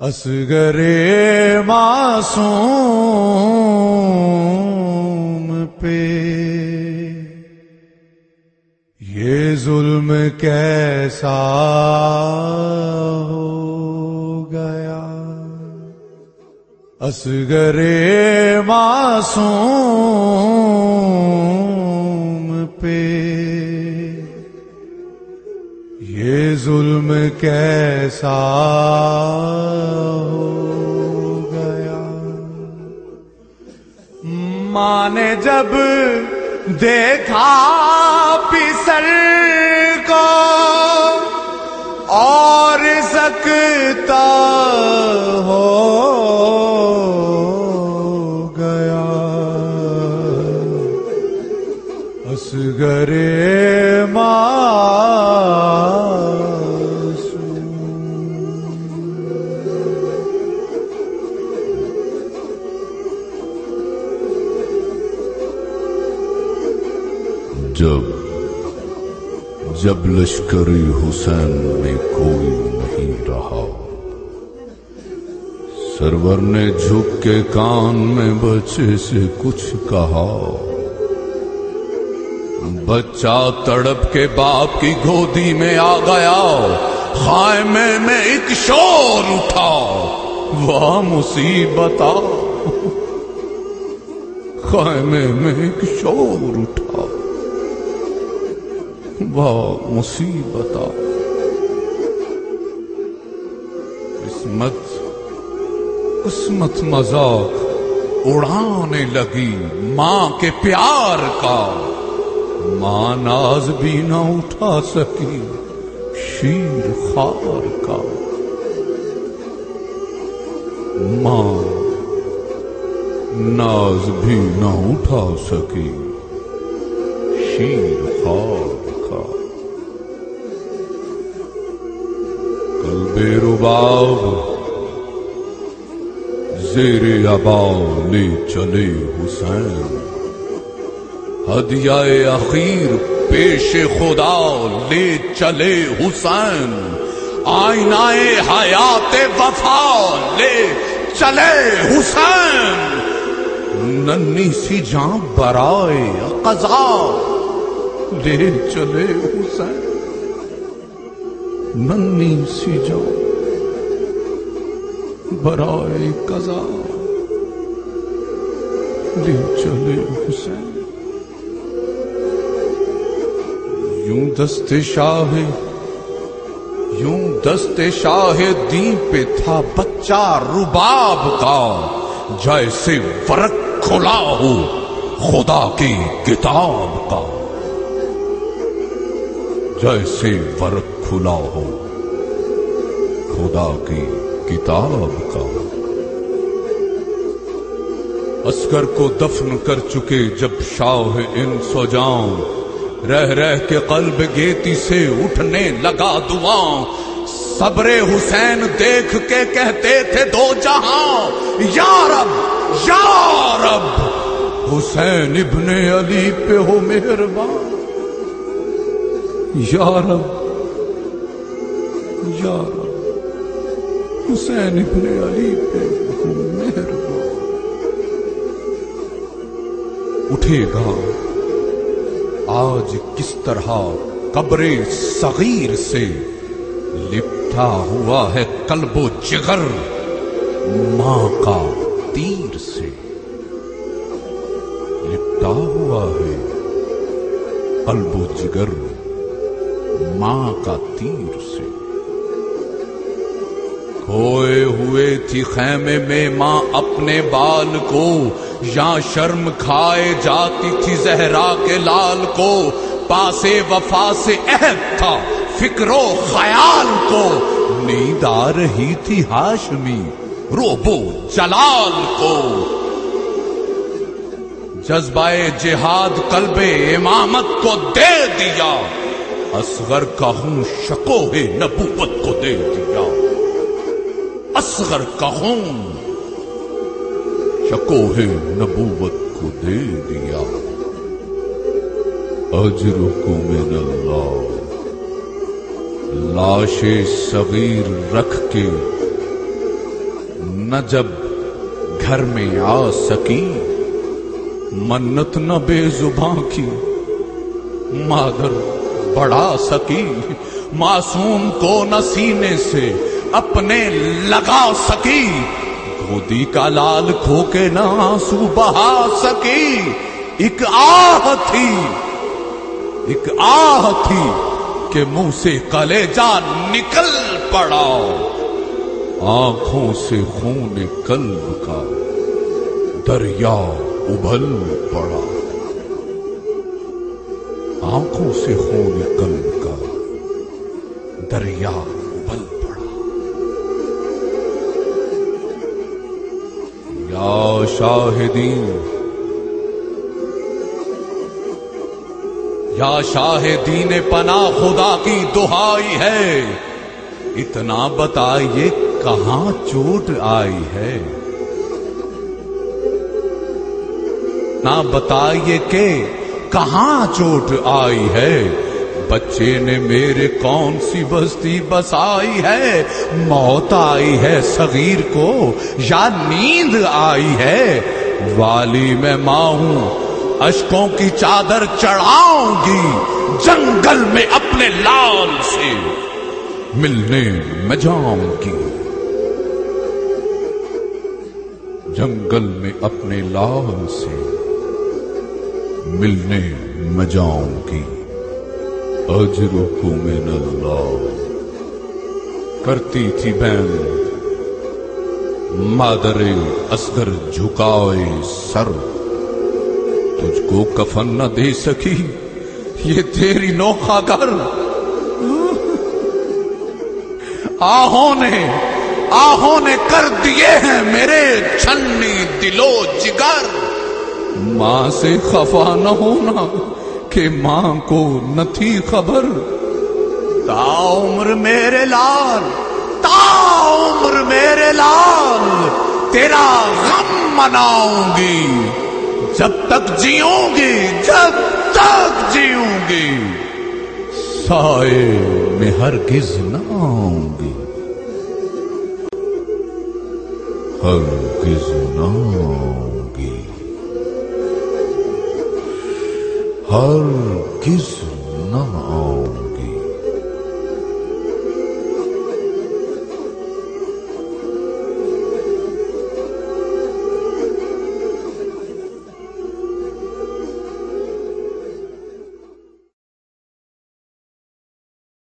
اصغر معصوم پہ۔ یہ ظلم کیسا ہو گیا؟ اصغر معصوم پہ۔ یہ ظلم کیسا جب دیکھا پسل کو اور سک جب لشکری حسین میں کوئی نہیں رہا۔ سرور نے جھک کے کان میں بچے سے کچھ کہا۔ بچہ تڑپ کے باپ کی گودی میں آ گیا۔ خائمے میں ایک شور اٹھا۔ وہ مصیبت خائمے میں ایک شور اٹھا۔ مصیبت. قسمت قسمت مذاق اڑانے لگی ماں کے پیار کا. ماں ناز بھی نہ اٹھا سکی شیر خار کا. ماں ناز بھی نہ اٹھا سکی شیر خار رباب زیر ابا لے چلے حسین ہدیہ اخیر پیش خدا لے چلے حسین آئینہ حیات وفا لے چلے حسین ننی سی جان برائے قضا لے چلے حسین ننی سی جان برائے قضا۔ لے چلے حسین۔ یوں دست شاہ، یوں دست شاہ دین پہ تھا بچہ رباب کا۔ جیسے ورق کھلا ہو خدا کی کتاب کا۔ جیسے ورق کھلا ہو۔ خدا کی کتاب کا۔ اسکر کو دفن کر چکے جب شاہ ان سو جاؤں رہ رہ کے قلب گیتی سے اٹھنے لگا دعاں صبر حسین دیکھ کے کہتے تھے دو جہاں۔ یا رب یا رب، حسین ابن علی پہ ہو مہربان۔ یا رب یا رب، حسین ابن علی پہ مہربان۔ اٹھے گا۔ آج کس طرح قبر صغیر سے لپٹا ہوا ہے قلب و جگر ماں کا تیر سے۔ لپٹا ہوا ہے قلب و جگر ماں کا تیر سے۔ کھوئے ہوئے تھی خیمے میں ماں اپنے بال کو یا شرم کھائے جاتی تھی زہرا کے لال کو۔ پاسے وفا سے عہد تھا فکر و خیال کو۔ نیند آ رہی تھی ہاشمی روبو جلال کو۔ جذبہ جہاد قلب امامت کو دے دیا۔ اصغر کا ہوں شکو ہے نبوت کو دے دیا۔ اصغر کا ہوں شکو ہے نبوت کو دے دیا۔ اجر کو من اللہ۔ لاش صغیر رکھ کے نہ جب گھر میں آ سکی، منت نہ بے زباں کی، مادر بڑھا سکی۔ معصوم کو نہ سینے سے اپنے لگا سکی۔ گودی کا لال کھو کے نہ آنسو بہا سکی۔ ایک آہ تھی۔ ایک آہ تھی کہ منہ سے کلیجا نکل پڑا۔ آنکھوں سے خون قلب کا دریا ابل پڑا۔ آنکھوں سے خون قلب کا دریا ابل پڑا۔ یا شاہدین یا شاہدین پنا خدا کی دہائی ہے۔ اتنا بتائیے کہاں چوٹ آئی ہے؟ نہ بتائیے کہ کہاں چوٹ آئی ہے؟ بچے نے میرے کون سی بستی بسائی ہے؟ موت آئی ہے صغیر کو یا نیند آئی ہے؟ والی میں ماں ہوں، اشکوں کی چادر چڑھاؤں گی جنگل میں اپنے لال سے۔ ملنے میں جاؤں گی۔ جنگل میں اپنے لال سے۔ ملنے میں جاؤں گی من اللہ۔ کرتی تھی بہن۔ مادر اصغر جھکائے سر۔ تجھ کو کفن نہ دے سکی۔ یہ تیری نوخا گھر آہوں نے آہوں نے کر دیے ہیں میرے چھنی دلو جگر۔ ماں سے خفا نہ ہونا کہ ماں کو نہ تھی خبر۔ تا عمر میرے لال، تا عمر میرے لال، تیرا غم مناؤں گی۔ جب تک جیوں گی، جب تک جیوں گی۔ سائے میں ہرگز نہ آؤں گی۔ ہرگز نہ آؤں گی۔ ہر کس نہ آؤ